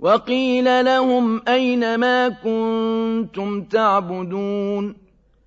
وقيل لهم أين ما كنتم تعبدون